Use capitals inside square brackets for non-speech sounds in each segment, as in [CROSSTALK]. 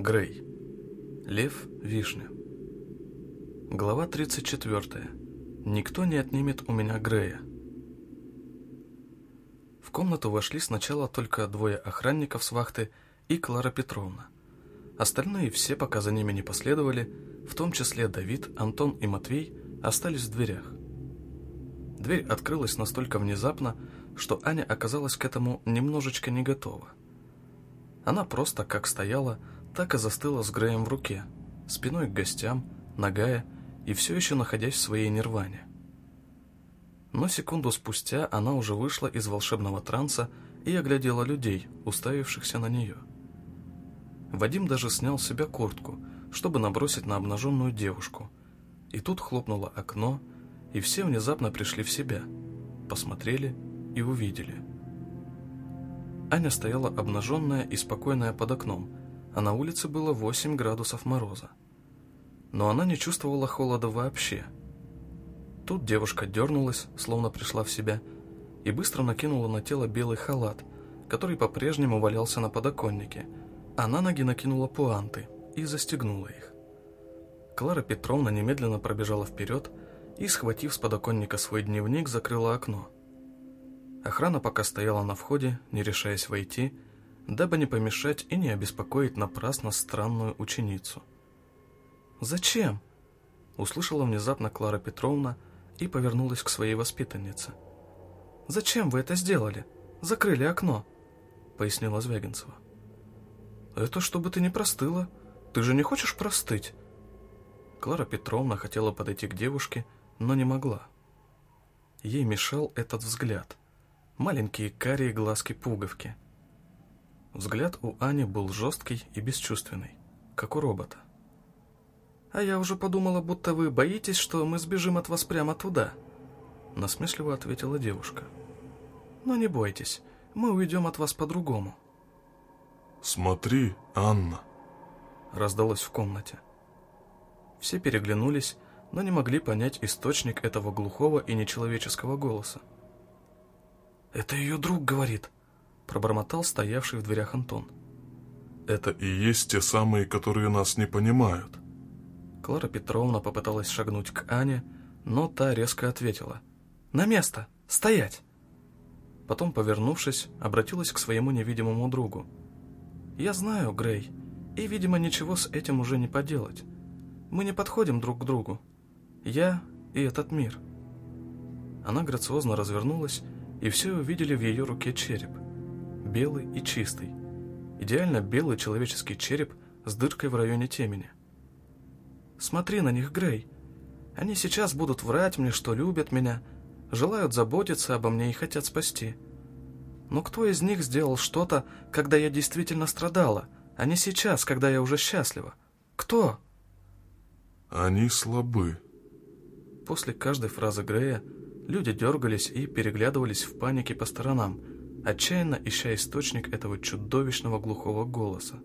Грей. Лев Вишня. Глава 34. Никто не отнимет у меня Грея. В комнату вошли сначала только двое охранников с вахты и Клара Петровна. Остальные все, пока за ними не последовали, в том числе Давид, Антон и Матвей, остались в дверях. Дверь открылась настолько внезапно, что Аня оказалась к этому немножечко не готова. Она просто как стояла, так и застыла с Греем в руке, спиной к гостям, нагая и все еще находясь в своей нирване. Но секунду спустя она уже вышла из волшебного транса и оглядела людей, уставившихся на нее. Вадим даже снял с себя куртку, чтобы набросить на обнаженную девушку. И тут хлопнуло окно, и все внезапно пришли в себя, посмотрели и увидели. Аня стояла обнаженная и спокойная под окном, а на улице было 8 градусов мороза. Но она не чувствовала холода вообще. Тут девушка дернулась, словно пришла в себя, и быстро накинула на тело белый халат, который по-прежнему валялся на подоконнике, а на ноги накинула пуанты и застегнула их. Клара Петровна немедленно пробежала вперед и, схватив с подоконника свой дневник, закрыла окно. Охрана пока стояла на входе, не решаясь войти, дабы не помешать и не обеспокоить напрасно странную ученицу. «Зачем?» — услышала внезапно Клара Петровна и повернулась к своей воспитаннице. «Зачем вы это сделали? Закрыли окно», — пояснила Звягинцева. «Это чтобы ты не простыла. Ты же не хочешь простыть?» Клара Петровна хотела подойти к девушке, но не могла. Ей мешал этот взгляд. Маленькие карие глазки-пуговки — Взгляд у Ани был жесткий и бесчувственный, как у робота. «А я уже подумала, будто вы боитесь, что мы сбежим от вас прямо туда», насмешливо ответила девушка. «Но не бойтесь, мы уйдем от вас по-другому». «Смотри, Анна!» раздалось в комнате. Все переглянулись, но не могли понять источник этого глухого и нечеловеческого голоса. «Это ее друг говорит», пробормотал стоявший в дверях Антон. «Это и есть те самые, которые нас не понимают». Клара Петровна попыталась шагнуть к Ане, но та резко ответила. «На место! Стоять!» Потом, повернувшись, обратилась к своему невидимому другу. «Я знаю, Грей, и, видимо, ничего с этим уже не поделать. Мы не подходим друг к другу. Я и этот мир». Она грациозно развернулась, и все увидели в ее руке череп – белый и чистый. Идеально белый человеческий череп с дыркой в районе темени. «Смотри на них, Грей. Они сейчас будут врать мне, что любят меня, желают заботиться обо мне и хотят спасти. Но кто из них сделал что-то, когда я действительно страдала, а не сейчас, когда я уже счастлива? Кто?» «Они слабы». После каждой фразы Грея люди дергались и переглядывались в панике по сторонам – отчаянно ища источник этого чудовищного глухого голоса.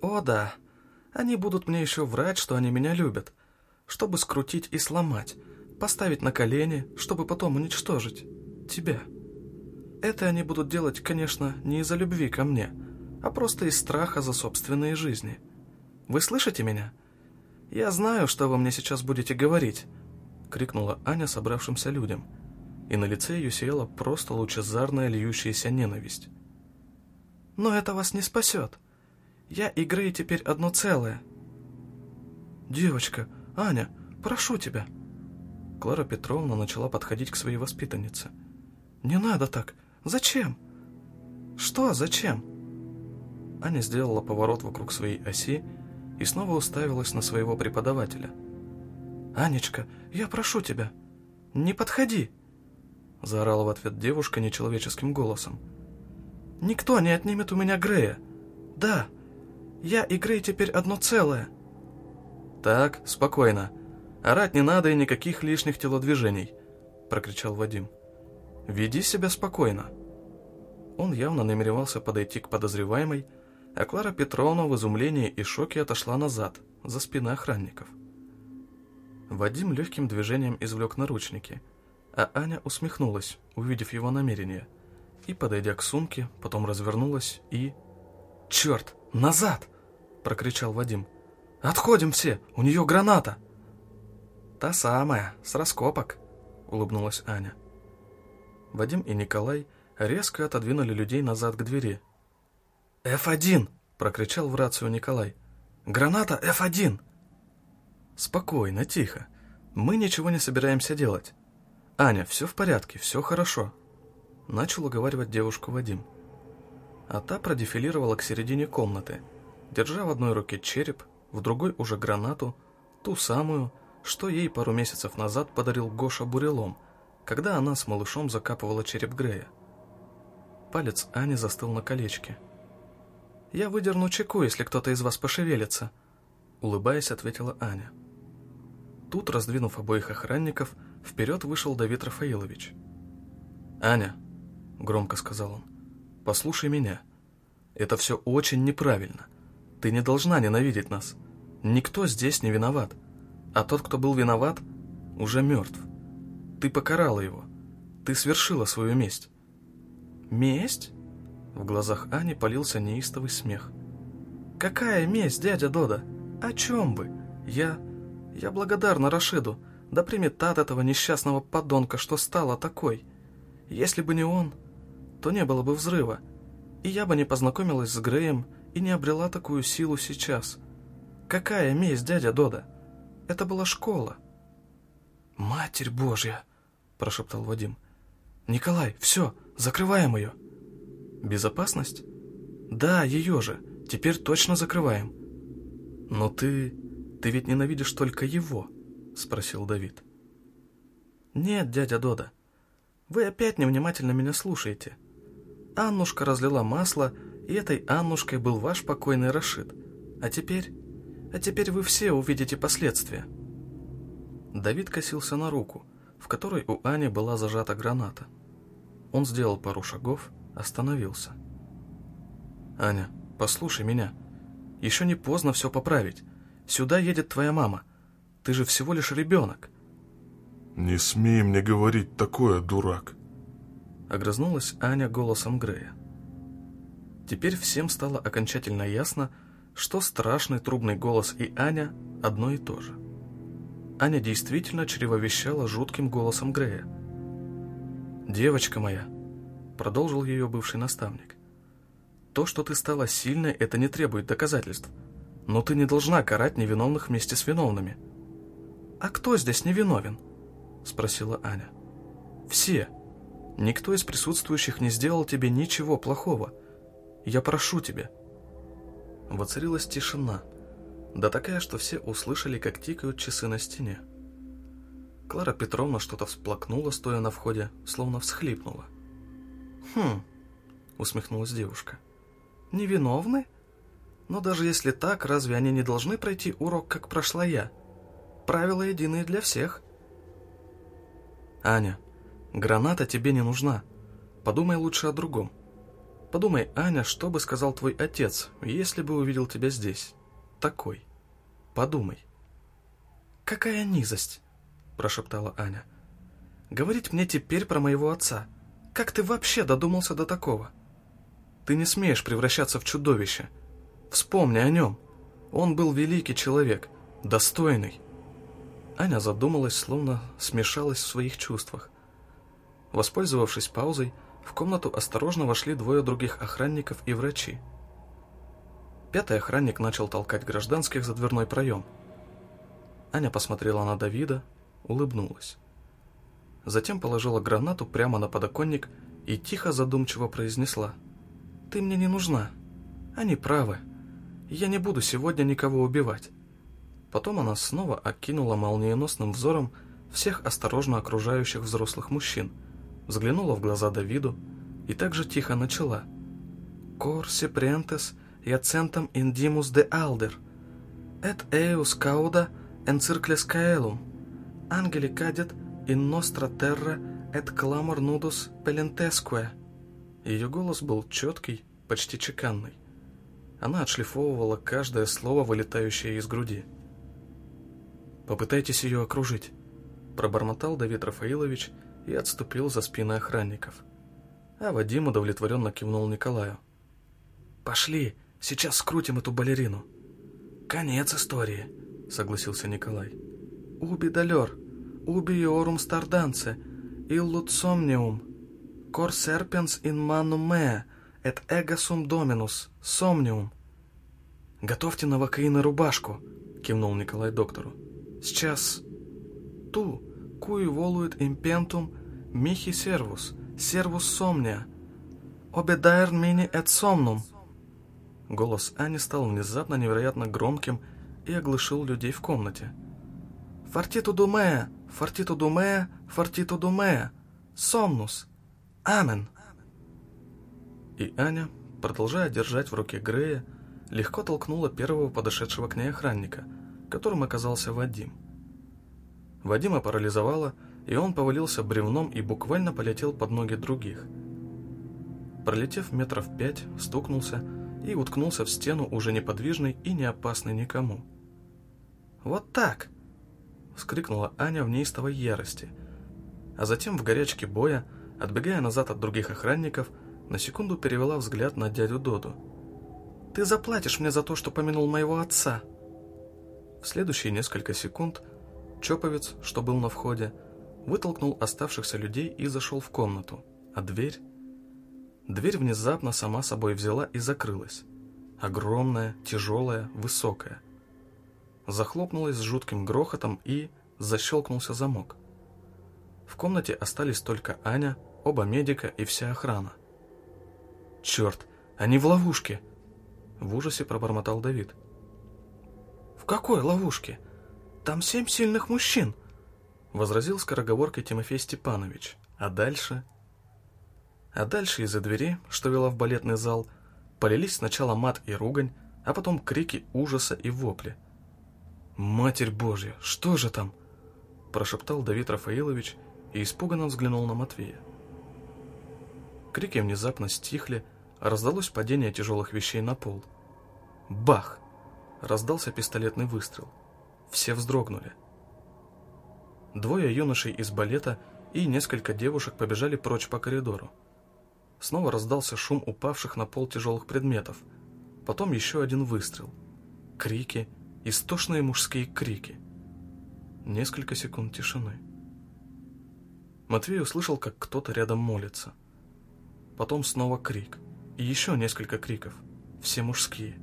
«О да, они будут мне еще врать, что они меня любят, чтобы скрутить и сломать, поставить на колени, чтобы потом уничтожить тебя. Это они будут делать, конечно, не из-за любви ко мне, а просто из страха за собственные жизни. Вы слышите меня? Я знаю, что вы мне сейчас будете говорить», — крикнула Аня собравшимся людям — и на лице ее сияла просто лучезарная льющаяся ненависть. «Но это вас не спасет. Я и Грей теперь одно целое». «Девочка, Аня, прошу тебя». Клара Петровна начала подходить к своей воспитаннице. «Не надо так. Зачем?» «Что зачем?» Аня сделала поворот вокруг своей оси и снова уставилась на своего преподавателя. «Анечка, я прошу тебя, не подходи!» — заорала в ответ девушка нечеловеческим голосом. «Никто не отнимет у меня Грея. Да, я и Грей теперь одно целое». «Так, спокойно. Орать не надо и никаких лишних телодвижений», — прокричал Вадим. «Веди себя спокойно». Он явно намеревался подойти к подозреваемой, а Клара Петровна в изумлении и шоке отошла назад, за спины охранников. Вадим легким движением извлек наручники — а Аня усмехнулась, увидев его намерение, и, подойдя к сумке, потом развернулась и... «Черт! Назад!» — прокричал Вадим. «Отходим все! У нее граната!» «Та самая, с раскопок», — улыбнулась Аня. Вадим и Николай резко отодвинули людей назад к двери. «Ф1!» — прокричал в рацию Николай. «Граната Ф1!» «Спокойно, тихо. Мы ничего не собираемся делать. Аня, все в порядке, все хорошо», — начал уговаривать девушку Вадим. А та продефилировала к середине комнаты, держа в одной руке череп, в другой уже гранату, ту самую, что ей пару месяцев назад подарил Гоша бурелом, когда она с малышом закапывала череп Грея. Палец Ани застыл на колечке. «Я выдерну чеку, если кто-то из вас пошевелится», — улыбаясь, ответила Аня. Тут, раздвинув обоих охранников, вперед вышел Давид Рафаилович. «Аня», — громко сказал он, — «послушай меня. Это все очень неправильно. Ты не должна ненавидеть нас. Никто здесь не виноват а тот, кто был виноват, уже мертв. Ты покарала его. Ты свершила свою месть. Месть? В глазах Ани полился неистовый смех. Какая месть, дядя Дода? О чем вы? Я... Я благодарна Рашиду. Да примет от этого несчастного подонка, что стала такой. Если бы не он, то не было бы взрыва. И я бы не познакомилась с Греем и не обрела такую силу сейчас. Какая месть, дядя Дода? Это была школа. «Матерь Божья!» – прошептал Вадим. «Николай, все, закрываем ее!» «Безопасность?» «Да, ее же. Теперь точно закрываем». «Но ты... ты ведь ненавидишь только его?» – спросил Давид. «Нет, дядя Дода. Вы опять невнимательно меня слушаете. Аннушка разлила масло, и этой Аннушкой был ваш покойный Рашид. А теперь а теперь вы все увидите последствия. Давид косился на руку, в которой у Ани была зажата граната. Он сделал пару шагов, остановился. «Аня, послушай меня. Еще не поздно все поправить. Сюда едет твоя мама. Ты же всего лишь ребенок». «Не смей мне говорить такое, дурак!» Огрызнулась Аня голосом Грея. Теперь всем стало окончательно ясно, что страшный трубный голос и Аня одно и то же. Аня действительно чревовещала жутким голосом Грея. «Девочка моя», — продолжил ее бывший наставник, «то, что ты стала сильной, это не требует доказательств, но ты не должна карать невиновных вместе с виновными». «А кто здесь невиновен?» — спросила Аня. «Все. Никто из присутствующих не сделал тебе ничего плохого. Я прошу тебя, Воцарилась тишина, да такая, что все услышали, как тикают часы на стене. Клара Петровна что-то всплакнула, стоя на входе, словно всхлипнула. «Хм», — усмехнулась девушка, — «невиновны? Но даже если так, разве они не должны пройти урок, как прошла я? Правила единые для всех». «Аня, граната тебе не нужна. Подумай лучше о другом. Подумай, Аня, что бы сказал твой отец, если бы увидел тебя здесь? Такой. Подумай. Какая низость, прошептала Аня. Говорить мне теперь про моего отца. Как ты вообще додумался до такого? Ты не смеешь превращаться в чудовище. Вспомни о нем. Он был великий человек, достойный. Аня задумалась, словно смешалась в своих чувствах. Воспользовавшись паузой, в комнату осторожно вошли двое других охранников и врачи. Пятый охранник начал толкать гражданских за дверной проем. Аня посмотрела на Давида, улыбнулась. Затем положила гранату прямо на подоконник и тихо задумчиво произнесла. «Ты мне не нужна. Они правы. Я не буду сегодня никого убивать». Потом она снова окинула молниеносным взором всех осторожно окружающих взрослых мужчин – взглянула в глаза Давиду и также тихо начала. «Корси прентес яцентам индимус де алдер, эт эус кауда энцирклес каэлум, ангели кадет ин ностра терра эт кламор нудус пелентескуэ». Ее голос был четкий, почти чеканный. Она отшлифовывала каждое слово, вылетающее из груди. «Попытайтесь ее окружить», — пробормотал Давид Рафаилович, — и отступил за спины охранников. А Вадим удовлетворенно кивнул Николаю. «Пошли, сейчас скрутим эту балерину», «Конец истории», — согласился Николай. «Уби далер, уби иорум старданце, illud somnium, cor serpens in manum mea, et ego sum dominus, somnium». «Готовьте новокаин и рубашку», — кивнул Николай доктору. «Сейчас...» «Ту, куи волует импентум, михи сервус, сервус сомния, обедаер мини эт сомнум». Голос Ани стал внезапно невероятно громким и оглушил людей в комнате. «Фортиту думея, фортиту думея, фортиту думея, сомнус, амен». И Аня, продолжая держать в руке Грея, легко толкнула первого подошедшего к ней охранника, которым оказался Вадим. Вадима парализовало, и он повалился бревном и буквально полетел под ноги других. Пролетев метров пять, стукнулся и уткнулся в стену уже неподвижный и не опасный никому. «Вот так!» — вскрикнула Аня в неистовой ярости, а затем в горячке боя, отбегая назад от других охранников, на секунду перевела взгляд на дядю Доду. «Ты заплатишь мне за то, что помянул моего отца!» В следующие несколько секунд Чоповец, что был на входе, вытолкнул оставшихся людей и зашел в комнату, а дверь... Дверь внезапно сама собой взяла и закрылась. Огромная, тяжелая, высокая. Захлопнулась с жутким грохотом и защелкнулся замок. В комнате остались только Аня, оба медика и вся охрана. «Черт, они в ловушке!» В ужасе пробормотал Давид. «В какой ловушке? Там семь сильных мужчин!» Возразил скороговоркой Тимофей Степанович. А дальше а дальше из-за двери, что вела в балетный зал, полились сначала мат и ругань, а потом крики ужаса и вопли. «Матерь Божья, что же там?» прошептал Давид Рафаилович и испуганно взглянул на Матвея. Крики внезапно стихли, раздалось падение тяжелых вещей на пол. Бах! Раздался пистолетный выстрел. Все вздрогнули. Двое юношей из балета и несколько девушек побежали прочь по коридору. Снова раздался шум упавших на пол тяжелых предметов. Потом еще один выстрел. Крики, истошные мужские крики. Несколько секунд тишины. Матвей услышал, как кто-то рядом молится. Потом снова крик. И еще несколько криков. Все мужские.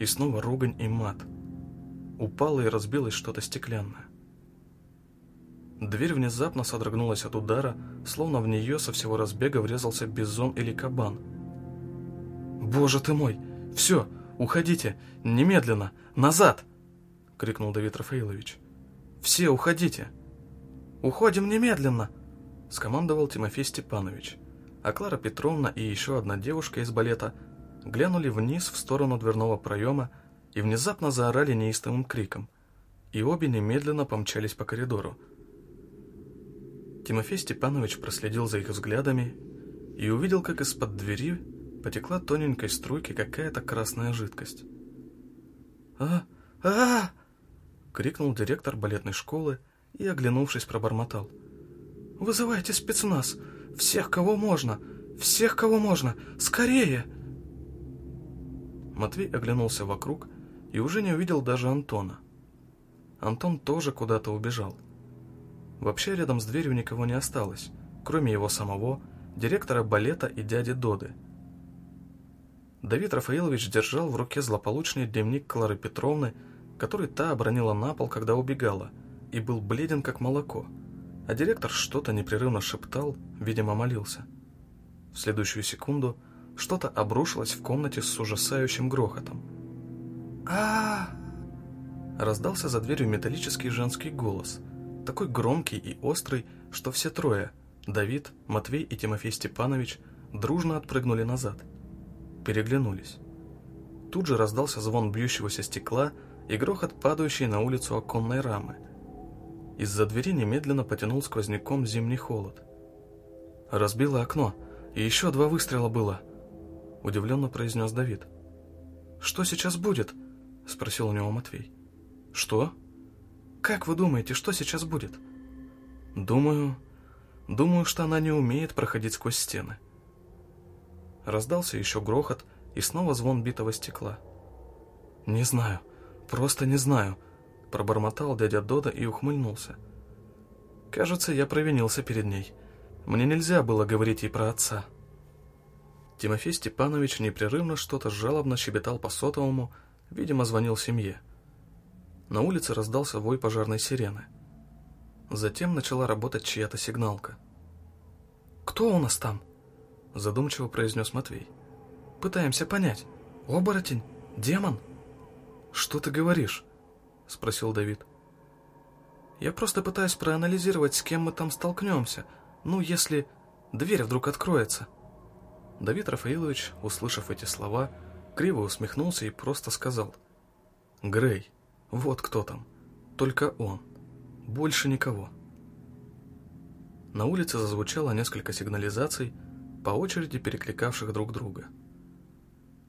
И снова ругань и мат. Упало и разбилось что-то стеклянное. Дверь внезапно содрогнулась от удара, словно в нее со всего разбега врезался бизон или кабан. «Боже ты мой! Все, уходите! Немедленно! Назад!» — крикнул Давид Рафаилович. «Все, уходите!» «Уходим немедленно!» — скомандовал Тимофей Степанович. А Клара Петровна и еще одна девушка из балета глянули вниз в сторону дверного проема и внезапно заорали неистовым криком. И обе немедленно помчались по коридору. Тимофей Степанович проследил за их взглядами и увидел, как из-под двери потекла тоненькой струйки какая-то красная жидкость. «А! а, крикнул директор балетной школы и, оглянувшись, пробормотал. «Вызывайте спецназ! Всех, кого можно! Всех, кого можно! Скорее!» Матвей оглянулся вокруг и уже не увидел даже Антона. Антон тоже куда-то убежал. Вообще рядом с дверью никого не осталось, кроме его самого, директора балета и дяди Доды. Давид Рафаилович держал в руке злополучный дневник Клары Петровны, который та обронила на пол, когда убегала, и был бледен, как молоко, а директор что-то непрерывно шептал, видимо, молился. В следующую секунду что-то обрушилось в комнате с ужасающим грохотом. а Раздался за дверью металлический женский голос – такой громкий и острый, что все трое, Давид, Матвей и Тимофей Степанович, дружно отпрыгнули назад. Переглянулись. Тут же раздался звон бьющегося стекла и грохот падающей на улицу оконной рамы. Из-за двери немедленно потянул сквозняком зимний холод. «Разбило окно, и еще два выстрела было», — удивленно произнес Давид. «Что сейчас будет?» — спросил у него Матвей. «Что?» Как вы думаете, что сейчас будет? Думаю... Думаю, что она не умеет проходить сквозь стены. Раздался еще грохот и снова звон битого стекла. Не знаю. просто не знаю», — пробормотал дядя Дода и ухмыльнулся. «Кажется, я провинился перед ней. Мне нельзя было говорить ей про отца». Тимофей Степанович непрерывно что-то жалобно щебетал по сотовому, видимо, звонил семье. На улице раздался вой пожарной сирены. Затем начала работать чья-то сигналка. «Кто у нас там?» – задумчиво произнес Матвей. «Пытаемся понять. Оборотень? Демон?» «Что ты говоришь?» – спросил Давид. «Я просто пытаюсь проанализировать, с кем мы там столкнемся. Ну, если дверь вдруг откроется». Давид Рафаилович, услышав эти слова, криво усмехнулся и просто сказал. «Грей, вот кто там. Только он. Больше никого». На улице зазвучало несколько сигнализаций, по очереди перекликавших друг друга.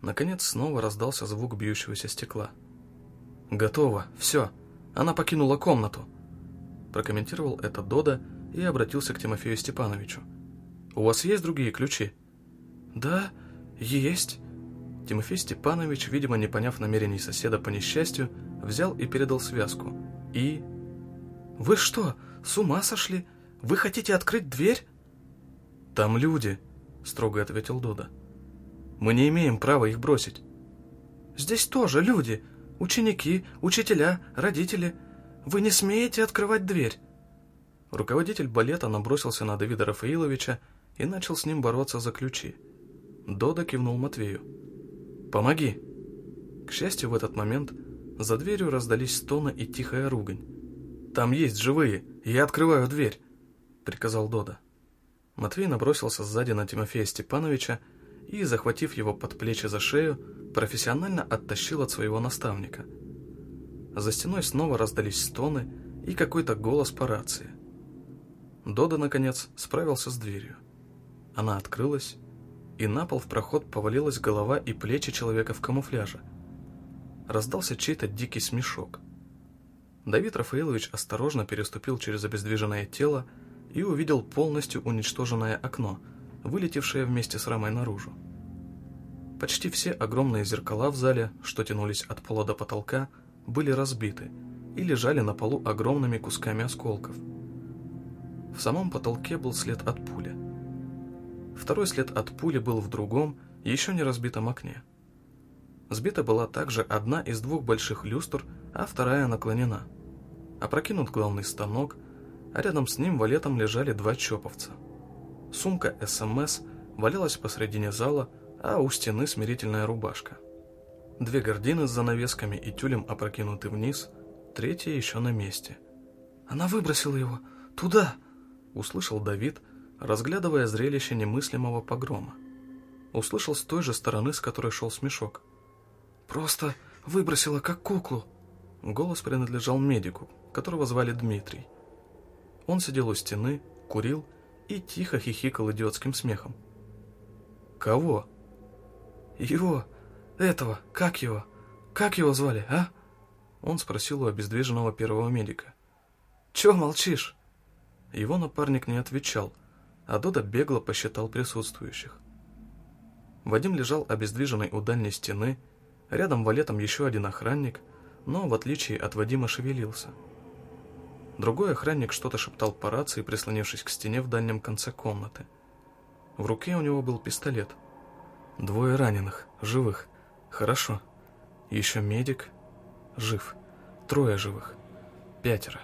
Наконец снова раздался звук бьющегося стекла. «Готово, все, она покинула комнату», прокомментировал это Дода и обратился к Тимофею Степановичу. «У вас есть другие ключи?» «Да, есть». Тимофей Степанович, видимо, не поняв намерений соседа по несчастью, взял и передал связку. И... «Вы что, с ума сошли? Вы хотите открыть дверь?» «Там люди», — строго ответил Дуда. «Мы не имеем права их бросить». «Здесь тоже люди. Ученики, учителя, родители. Вы не смеете открывать дверь». Руководитель балета набросился на Давида Рафаиловича и начал с ним бороться за ключи. Дода кивнул Матвею. «Помоги!» К счастью, в этот момент за дверью раздались стоны и тихая ругань. «Там есть живые, я открываю дверь!» — приказал Дода. Матвей набросился сзади на Тимофея Степановича и, захватив его под плечи за шею, профессионально оттащил от своего наставника. За стеной снова раздались стоны и какой-то голос по рации. Дода, наконец, справился с дверью. Она открылась, и на пол в проход повалилась голова и плечи человека в камуфляже. Раздался чей-то дикий смешок. Давид Рафаилович осторожно переступил через обездвиженное тело и увидел полностью уничтоженное окно, вылетевшее вместе с рамой наружу. Почти все огромные зеркала в зале, что тянулись от пола до потолка, были разбиты и лежали на полу огромными кусками осколков. В самом потолке был след от пули – Второй след от пули был в другом, еще не разбитом окне. Сбита была также одна из двух больших люстр, а вторая наклонена. Опрокинут главный станок, а рядом с ним валетом лежали два чоповца. Сумка СМС валялась посредине зала, а у стены смирительная рубашка. Две гардины с занавесками и тюлем опрокинуты вниз, третья еще на месте. «Она выбросила его! Туда!» — услышал Давид, разглядывая зрелище немыслимого погрома. Услышал с той же стороны, с которой шел смешок. «Просто выбросила, как куклу!» Голос принадлежал медику, которого звали Дмитрий. Он сидел у стены, курил и тихо хихикал идиотским смехом. «Кого?» «Его! Этого! Как его? Как его звали, а?» Он спросил у обездвиженного первого медика. «Чего молчишь?» Его напарник не отвечал – а Дода бегло посчитал присутствующих. Вадим лежал обездвиженный у дальней стены, рядом валетом еще один охранник, но, в отличие от Вадима, шевелился. Другой охранник что-то шептал по рации, прислонившись к стене в дальнем конце комнаты. В руке у него был пистолет. Двое раненых, живых. Хорошо. Еще медик. Жив. Трое живых. Пятеро.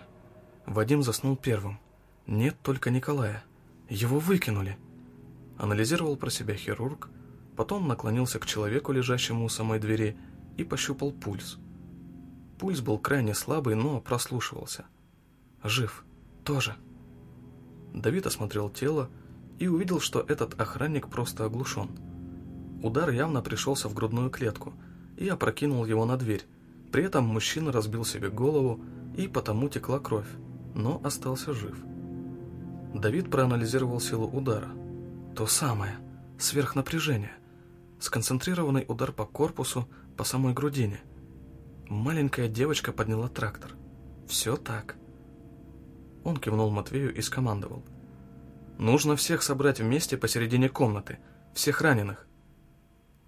Вадим заснул первым. Нет только Николая. Его выкинули. Анализировал про себя хирург, потом наклонился к человеку, лежащему у самой двери, и пощупал пульс. Пульс был крайне слабый, но прослушивался. Жив. Тоже. Давид осмотрел тело и увидел, что этот охранник просто оглушен. Удар явно пришелся в грудную клетку и опрокинул его на дверь. При этом мужчина разбил себе голову и потому текла кровь, но остался жив. Давид проанализировал силу удара. То самое, сверхнапряжение. Сконцентрированный удар по корпусу, по самой грудине. Маленькая девочка подняла трактор. Все так. Он кивнул Матвею и скомандовал. «Нужно всех собрать вместе посередине комнаты, всех раненых».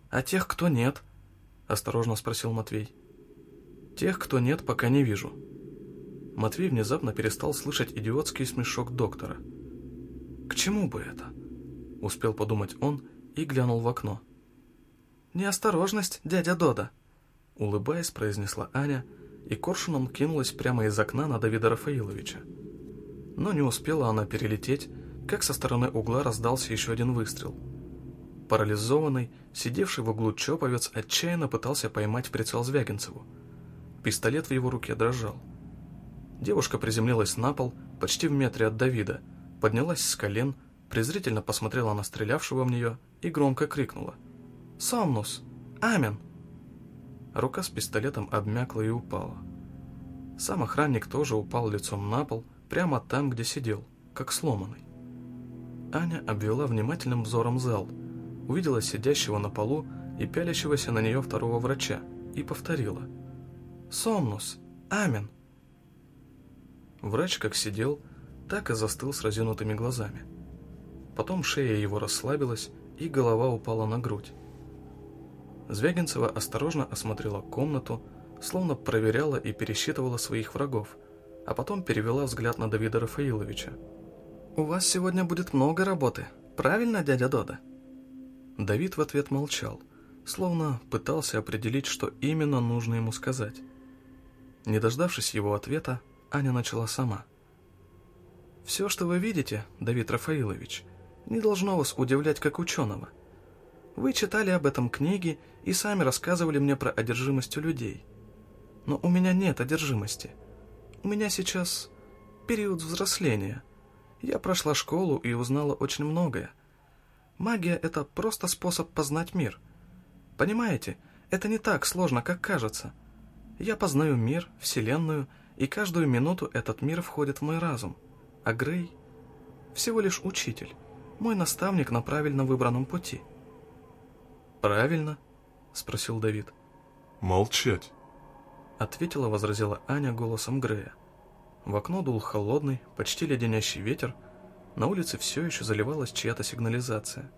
«А тех, кто нет?» – осторожно спросил Матвей. Тех, кто нет, пока не вижу. Матвей внезапно перестал слышать идиотский смешок доктора. К чему бы это? Успел подумать он и глянул в окно. «Неосторожность, дядя Дода!» Улыбаясь, произнесла Аня, и коршуном кинулась прямо из окна на Давида Рафаиловича. Но не успела она перелететь, как со стороны угла раздался еще один выстрел. Парализованный, сидевший в углу Чоповец отчаянно пытался поймать в прицел Звягинцеву. Пистолет в его руке дрожал. Девушка приземлилась на пол, почти в метре от Давида, поднялась с колен, презрительно посмотрела на стрелявшего в нее и громко крикнула. «Сомнус! Амен!» Рука с пистолетом обмякла и упала. Сам охранник тоже упал лицом на пол, прямо там, где сидел, как сломанный. Аня обвела внимательным взором зал, увидела сидящего на полу и пялящегося на нее второго врача и повторила. «Сомнус! Амен!» Врач как сидел, так и застыл с разинутыми глазами. Потом шея его расслабилась, и голова упала на грудь. Звягинцева осторожно осмотрела комнату, словно проверяла и пересчитывала своих врагов, а потом перевела взгляд на Давида Рафаиловича. «У вас сегодня будет много работы, правильно, дядя Дода?» Давид в ответ молчал, словно пытался определить, что именно нужно ему сказать. Не дождавшись его ответа, Аня начала сама. «Все, что вы видите, Давид Рафаилович, не должно вас удивлять как ученого – вы читали об этом книги и сами рассказывали мне про одержимость у людей. Но у меня нет одержимости. У меня сейчас период взросления. Я прошла школу и узнала очень многое. Магия — это просто способ познать мир. Понимаете, это не так сложно, как кажется. Я познаю мир, Вселенную, и каждую минуту этот мир входит в мой разум. А Грей — всего лишь учитель, мой наставник на правильно выбранном пути — «Правильно?» — спросил Давид. «Молчать!» — ответила, возразила Аня голосом Грея. В окно дул холодный, почти леденящий ветер, на улице все еще заливалась чья-то сигнализация.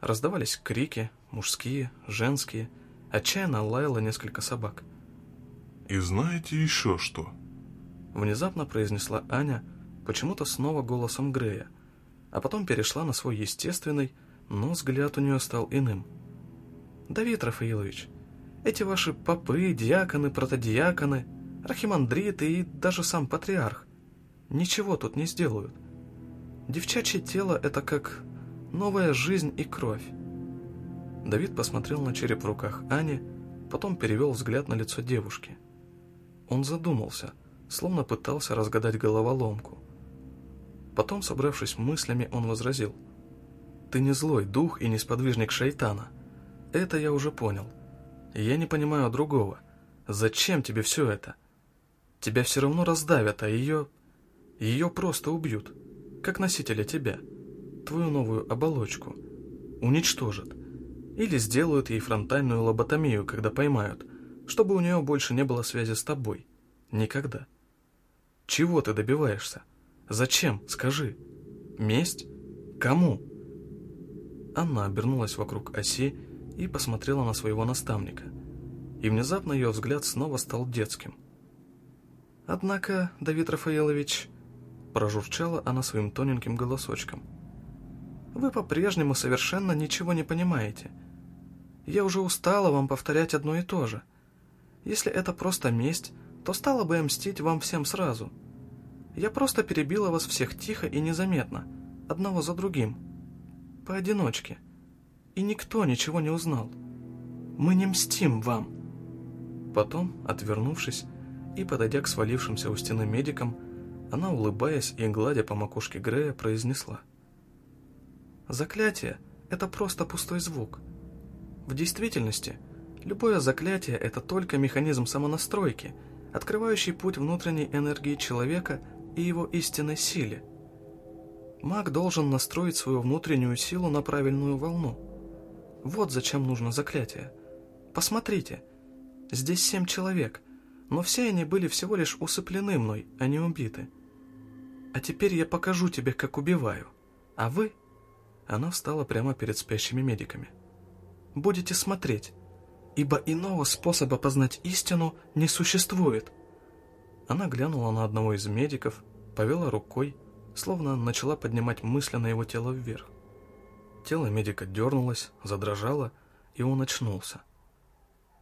Раздавались крики, мужские, женские, отчаянно лаяло несколько собак. «И знаете еще что?» Внезапно произнесла Аня, почему-то снова голосом Грея, а потом перешла на свой естественный, но взгляд у нее стал иным. «Давид Рафаилович, эти ваши попы, диаконы, протодиаконы, архимандриты и даже сам патриарх ничего тут не сделают. Девчачье тело — это как новая жизнь и кровь». Давид посмотрел на череп в руках Ани, потом перевел взгляд на лицо девушки. Он задумался, словно пытался разгадать головоломку. Потом, собравшись мыслями, он возразил — ты не злой дух и не сподвижник шайтана. Это я уже понял. Я не понимаю другого. Зачем тебе все это? Тебя все равно раздавят, а ее... Ее просто убьют. Как носителя тебя. Твою новую оболочку. Уничтожат. Или сделают ей фронтальную лоботомию, когда поймают, чтобы у нее больше не было связи с тобой. Никогда. Чего ты добиваешься? Зачем? Скажи. Месть? Кому? Анна обернулась вокруг оси и посмотрела на своего наставника. И внезапно ее взгляд снова стал детским. «Однако, Давид Рафаэлович...» Прожурчала она своим тоненьким голосочком. «Вы по-прежнему совершенно ничего не понимаете. Я уже устала вам повторять одно и то же. Если это просто месть, то стала бы я мстить вам всем сразу. Я просто перебила вас всех тихо и незаметно, одного за другим» поодиночке. И никто ничего не узнал. Мы не мстим вам. Потом, отвернувшись и подойдя к свалившимся у стены медикам, она, улыбаясь и гладя по макушке Грея, произнесла. «Заклятие — это просто пустой звук. В действительности, любое заклятие — это только механизм самонастройки, открывающий путь внутренней энергии человека и его истинной силе — Маг должен настроить свою внутреннюю силу на правильную волну. Вот зачем нужно заклятие. Посмотрите, здесь семь человек, но все они были всего лишь усыплены мной, а не убиты. А теперь я покажу тебе, как убиваю. А вы...» Она встала прямо перед спящими медиками. «Будете смотреть. ибо иного способа познать истину не существует». Она глянула на одного из медиков, повела рукой, словно начала поднимать мысленно его тело вверх. Тело медика дернулось, задрожало, и он очнулся.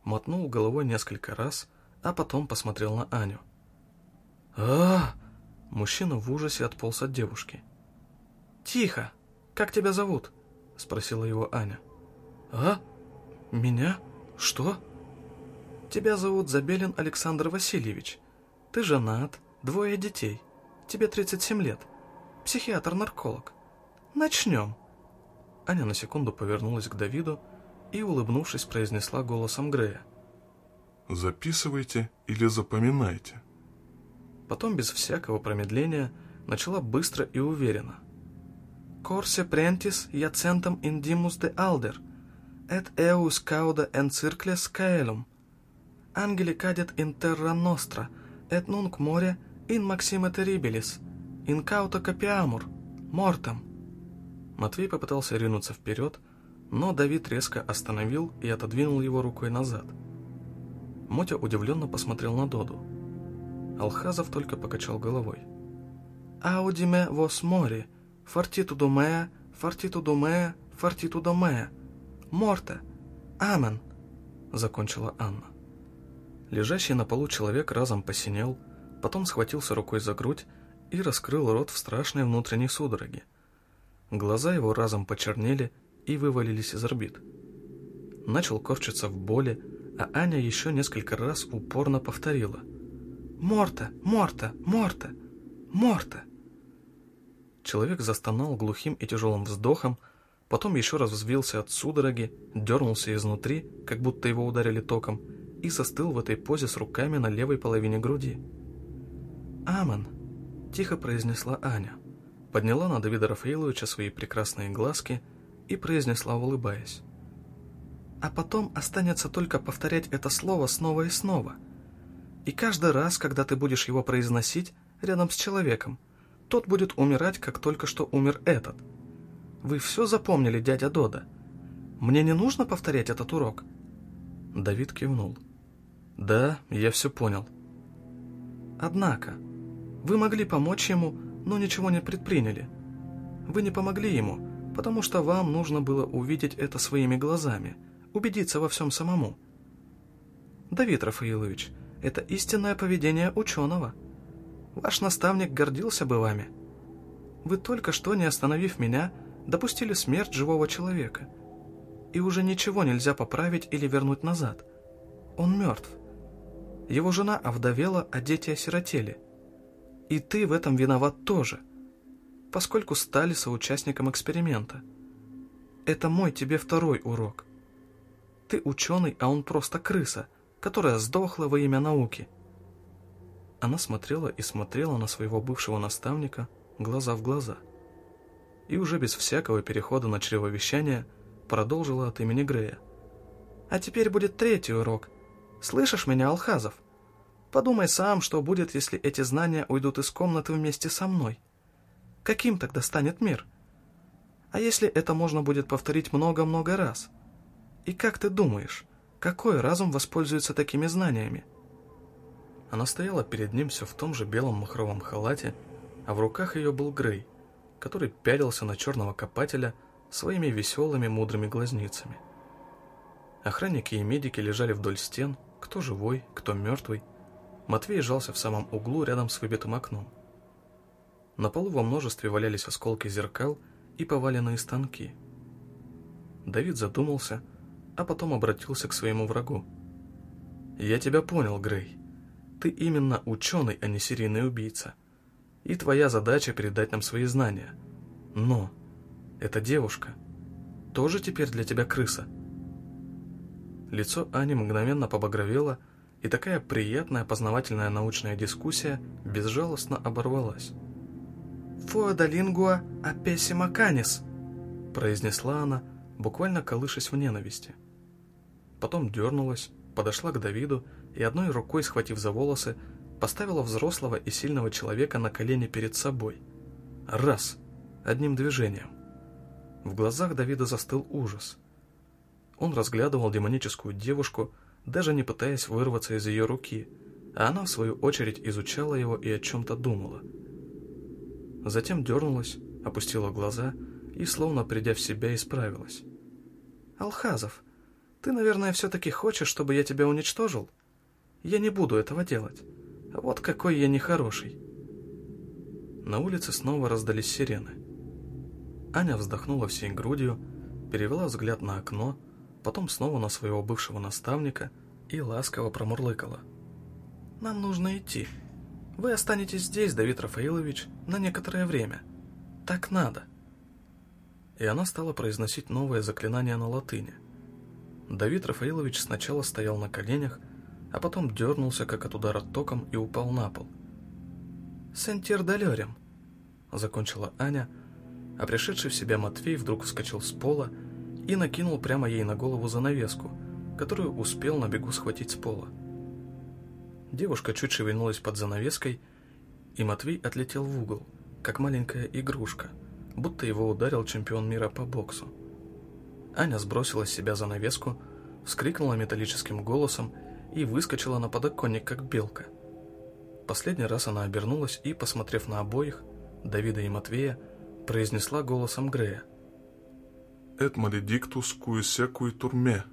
Мотнул головой несколько раз, а потом посмотрел на Аню. а, Мужчина в ужасе отполз от девушки. «Тихо! Как тебя зовут?» — спросила его Аня. «А? Меня? Что?» «Тебя зовут Забелин Александр Васильевич. Ты женат, двое детей. Тебе 37 лет. Психиатр-нарколог. Начнем!» Аня на секунду повернулась к Давиду и, улыбнувшись, произнесла голосом Грея. «Записывайте или запоминайте». Потом, без всякого промедления, начала быстро и уверенно. «Корсе прентис яцентом индимус де алдер, et eus cauda encircles caelum, angeli cadet in terra nostra, et nunc more in maxima terribilis, in cauta capiamur, mortem». Матвей попытался ринуться вперед, но Давид резко остановил и отодвинул его рукой назад. Мотя удивленно посмотрел на Доду. Алхазов только покачал головой. «Аудиме вос мори, фортиту думея, фортиту думея, фортиту думея, морте, амен», — закончила Анна. Лежащий на полу человек разом посинел, потом схватился рукой за грудь и раскрыл рот в страшной внутренней судороге. Глаза его разом почернели и вывалились из орбит. Начал корчиться в боли, а Аня еще несколько раз упорно повторила. «Морта! Морта! Морта! Морта!» Человек застонал глухим и тяжелым вздохом, потом еще раз взвился от судороги, дернулся изнутри, как будто его ударили током, и застыл в этой позе с руками на левой половине груди. «Амен!» – тихо произнесла Аня подняла на Давида Рафаиловича свои прекрасные глазки и произнесла, улыбаясь. «А потом останется только повторять это слово снова и снова. И каждый раз, когда ты будешь его произносить рядом с человеком, тот будет умирать, как только что умер этот. Вы все запомнили, дядя Дода? Мне не нужно повторять этот урок?» Давид кивнул. «Да, я все понял». «Однако, вы могли помочь ему, но ничего не предприняли. Вы не помогли ему, потому что вам нужно было увидеть это своими глазами, убедиться во всем самому. Давид Рафаилович, это истинное поведение ученого. Ваш наставник гордился бы вами. Вы только что, не остановив меня, допустили смерть живого человека. И уже ничего нельзя поправить или вернуть назад. Он мертв. Его жена овдовела, а дети осиротели – и ты в этом виноват тоже, поскольку стали соучастником эксперимента. Это мой тебе второй урок. Ты ученый, а он просто крыса, которая сдохла во имя науки. Она смотрела и смотрела на своего бывшего наставника глаза в глаза. И уже без всякого перехода на чревовещание продолжила от имени Грея. А теперь будет третий урок. Слышишь меня, Алхазов? Подумай сам, что будет, если эти знания уйдут из комнаты вместе со мной. Каким тогда станет мир? А если это можно будет повторить много-много раз? И как ты думаешь, какой разум воспользуется такими знаниями? Она стояла перед ним все в том же белом махровом халате, а в руках ее был Грей, который пялился на черного копателя своими веселыми мудрыми глазницами. Охранники и медики лежали вдоль стен, кто живой, кто мертвый, Матвей сжался в самом углу рядом с выбитым окном. На полу во множестве валялись осколки зеркал и поваленные станки. Давид задумался, а потом обратился к своему врагу. «Я тебя понял, Грей. Ты именно ученый, а не серийный убийца. И твоя задача передать нам свои знания. Но эта девушка тоже теперь для тебя крыса». Лицо Ани мгновенно побагровело, и такая приятная познавательная научная дискуссия безжалостно оборвалась. «Фоэда лингуа апессима канис», — произнесла она, буквально колышась в ненависти. Потом дернулась, подошла к Давиду и одной рукой, схватив за волосы, поставила взрослого и сильного человека на колени перед собой. Раз, одним движением. В глазах Давида застыл ужас. Он разглядывал демоническую девушку, даже не пытаясь вырваться из ее руки, а она, в свою очередь, изучала его и о чем-то думала. Затем дернулась, опустила глаза и, словно придя в себя, исправилась. «Алхазов, ты, наверное, все-таки хочешь, чтобы я тебя уничтожил? Я не буду этого делать. Вот какой я нехороший». На улице снова раздались сирены. Аня вздохнула всей грудью, перевела взгляд на окно, потом снова на своего бывшего наставника и ласково промурлыкала. «Нам нужно идти. Вы останетесь здесь, Давид Рафаилович, на некоторое время. Так надо». И она стала произносить новое заклинание на латыни. Давид Рафаилович сначала стоял на коленях, а потом дернулся, как от удара током, и упал на пол. «Сентир далерем», — закончила Аня, а пришедший в себя Матвей вдруг вскочил с пола и накинул прямо ей на голову занавеску, которую успел на бегу схватить с пола. Девушка чуть шевельнулась под занавеской, и Матвей отлетел в угол, как маленькая игрушка, будто его ударил чемпион мира по боксу. Аня сбросила с себя занавеску, вскрикнула металлическим голосом и выскочила на подоконник, как белка. Последний раз она обернулась и, посмотрев на обоих, Давида и Матвея, произнесла голосом Грея. «Эт маледиктус куисекуй турме».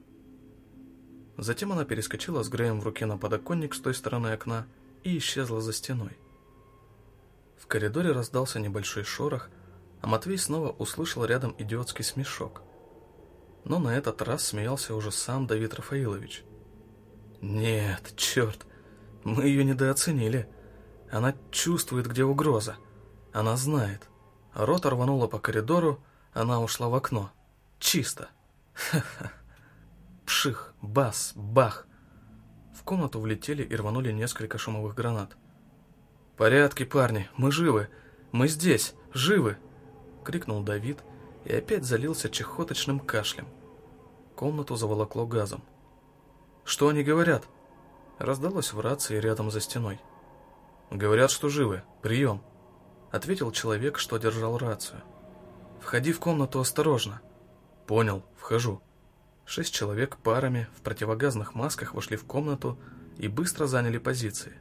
Затем она перескочила с Греем в руке на подоконник с той стороны окна и исчезла за стеной. В коридоре раздался небольшой шорох, а Матвей снова услышал рядом идиотский смешок. Но на этот раз смеялся уже сам Давид Рафаилович. «Нет, черт, мы ее недооценили. Она чувствует, где угроза. Она знает. Рота рванула по коридору, она ушла в окно. Чисто. Ха-ха. [LAUGHS] Пших, бас, бах. В комнату влетели и рванули несколько шумовых гранат. «Порядки, парни, мы живы! Мы здесь, живы!» — крикнул Давид и опять залился чехоточным кашлем. Комнату заволокло газом. «Что они говорят?» Раздалось в рации рядом за стеной. «Говорят, что живы. Прием!» Ответил человек, что держал рацию. «Входи в комнату осторожно». «Понял, вхожу». Шесть человек парами в противогазных масках вошли в комнату и быстро заняли позиции.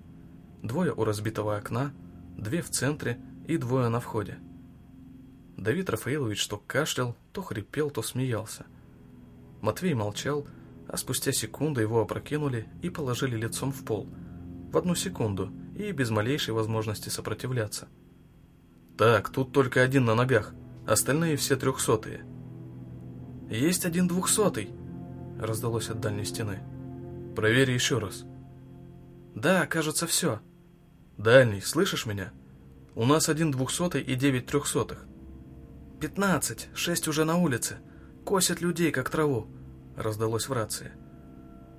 Двое у разбитого окна, две в центре и двое на входе. Давид Рафаилович то кашлял, то хрипел, то смеялся. Матвей молчал, а спустя секунду его опрокинули и положили лицом в пол. В одну секунду и без малейшей возможности сопротивляться. «Так, тут только один на ногах, остальные все трехсотые». «Есть один двухсотый», — раздалось от дальней стены. «Проверь еще раз». «Да, кажется, все». «Дальний, слышишь меня? У нас один двухсотый и девять трехсотых». «Пятнадцать, шесть уже на улице. Косят людей, как траву раздалось в рации.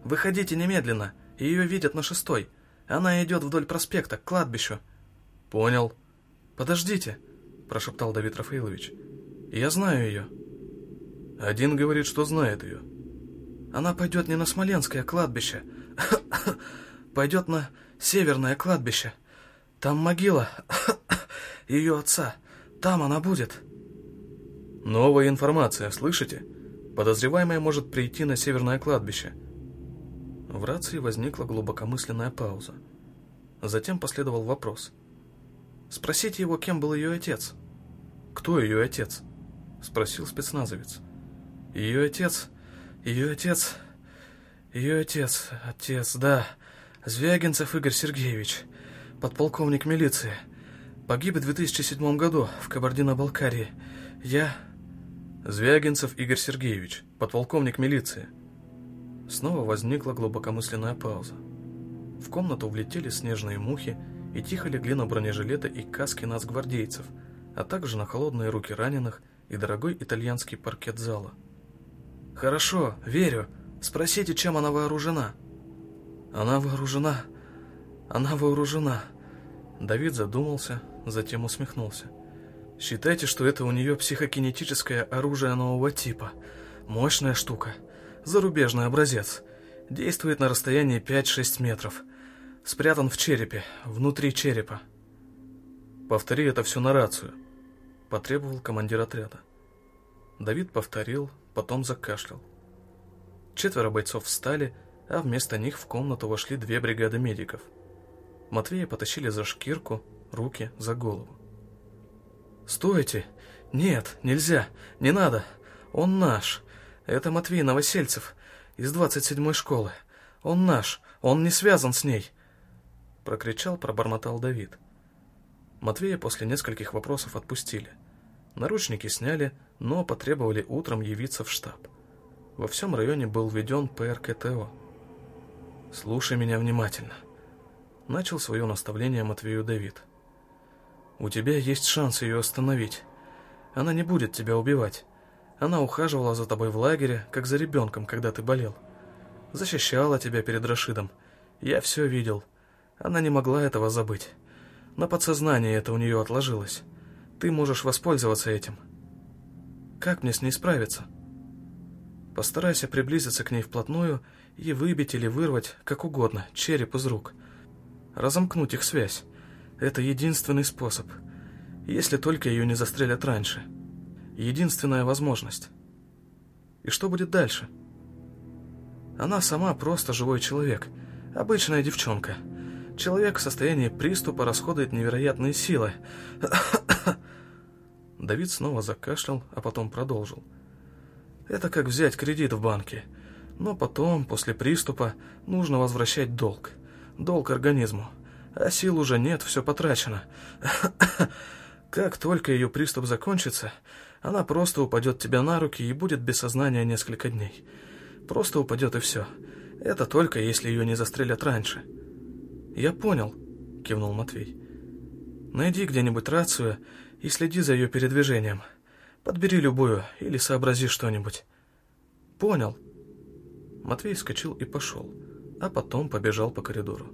«Выходите немедленно, ее видят на шестой. Она идет вдоль проспекта, к кладбищу». «Понял». «Подождите», — прошептал Давид Рафаилович. «Я знаю ее». «Один говорит, что знает ее». «Она пойдет не на Смоленское кладбище, [COUGHS] пойдет на Северное кладбище. Там могила [COUGHS] ее отца. Там она будет». «Новая информация, слышите?» Подозреваемая может прийти на северное кладбище. В рации возникла глубокомысленная пауза. Затем последовал вопрос. «Спросите его, кем был ее отец?» «Кто ее отец?» — спросил спецназовец. «Ее отец... Ее отец... Ее отец... Отец, да. Звягинцев Игорь Сергеевич, подполковник милиции. Погиб в 2007 году в Кабардино-Балкарии. Я...» Звягинцев Игорь Сергеевич, подполковник милиции. Снова возникла глубокомысленная пауза. В комнату влетели снежные мухи и тихо легли на бронежилеты и каски нацгвардейцев, а также на холодные руки раненых и дорогой итальянский паркет зала. «Хорошо, верю. Спросите, чем она вооружена?» «Она вооружена. Она вооружена». Давид задумался, затем усмехнулся. Считайте, что это у нее психокинетическое оружие нового типа. Мощная штука. Зарубежный образец. Действует на расстоянии 5-6 метров. Спрятан в черепе, внутри черепа. Повтори это все на рацию. Потребовал командир отряда. Давид повторил, потом закашлял. Четверо бойцов встали, а вместо них в комнату вошли две бригады медиков. Матвея потащили за шкирку, руки за голову. «Стойте! Нет, нельзя! Не надо! Он наш! Это Матвей Новосельцев из 27-й школы! Он наш! Он не связан с ней!» Прокричал, пробормотал Давид. Матвея после нескольких вопросов отпустили. Наручники сняли, но потребовали утром явиться в штаб. Во всем районе был введен ПРКТО. «Слушай меня внимательно», — начал свое наставление Матвею Давид. «У тебя есть шанс ее остановить. Она не будет тебя убивать. Она ухаживала за тобой в лагере, как за ребенком, когда ты болел. Защищала тебя перед Рашидом. Я все видел. Она не могла этого забыть. На подсознании это у нее отложилось. Ты можешь воспользоваться этим. Как мне с ней справиться? Постарайся приблизиться к ней вплотную и выбить или вырвать, как угодно, череп из рук. Разомкнуть их связь. Это единственный способ. Если только ее не застрелят раньше. Единственная возможность. И что будет дальше? Она сама просто живой человек. Обычная девчонка. Человек в состоянии приступа расходует невероятные силы. Давид снова закашлял, а потом продолжил. Это как взять кредит в банке. Но потом, после приступа, нужно возвращать долг. Долг организму. А сил уже нет, все потрачено. [COUGHS] Как только ее приступ закончится, она просто упадет тебе на руки и будет без сознания несколько дней. Просто упадет и все. Это только если ее не застрелят раньше. «Я понял», — кивнул Матвей. «Найди где-нибудь рацию и следи за ее передвижением. Подбери любую или сообрази что-нибудь». «Понял». Матвей вскочил и пошел, а потом побежал по коридору.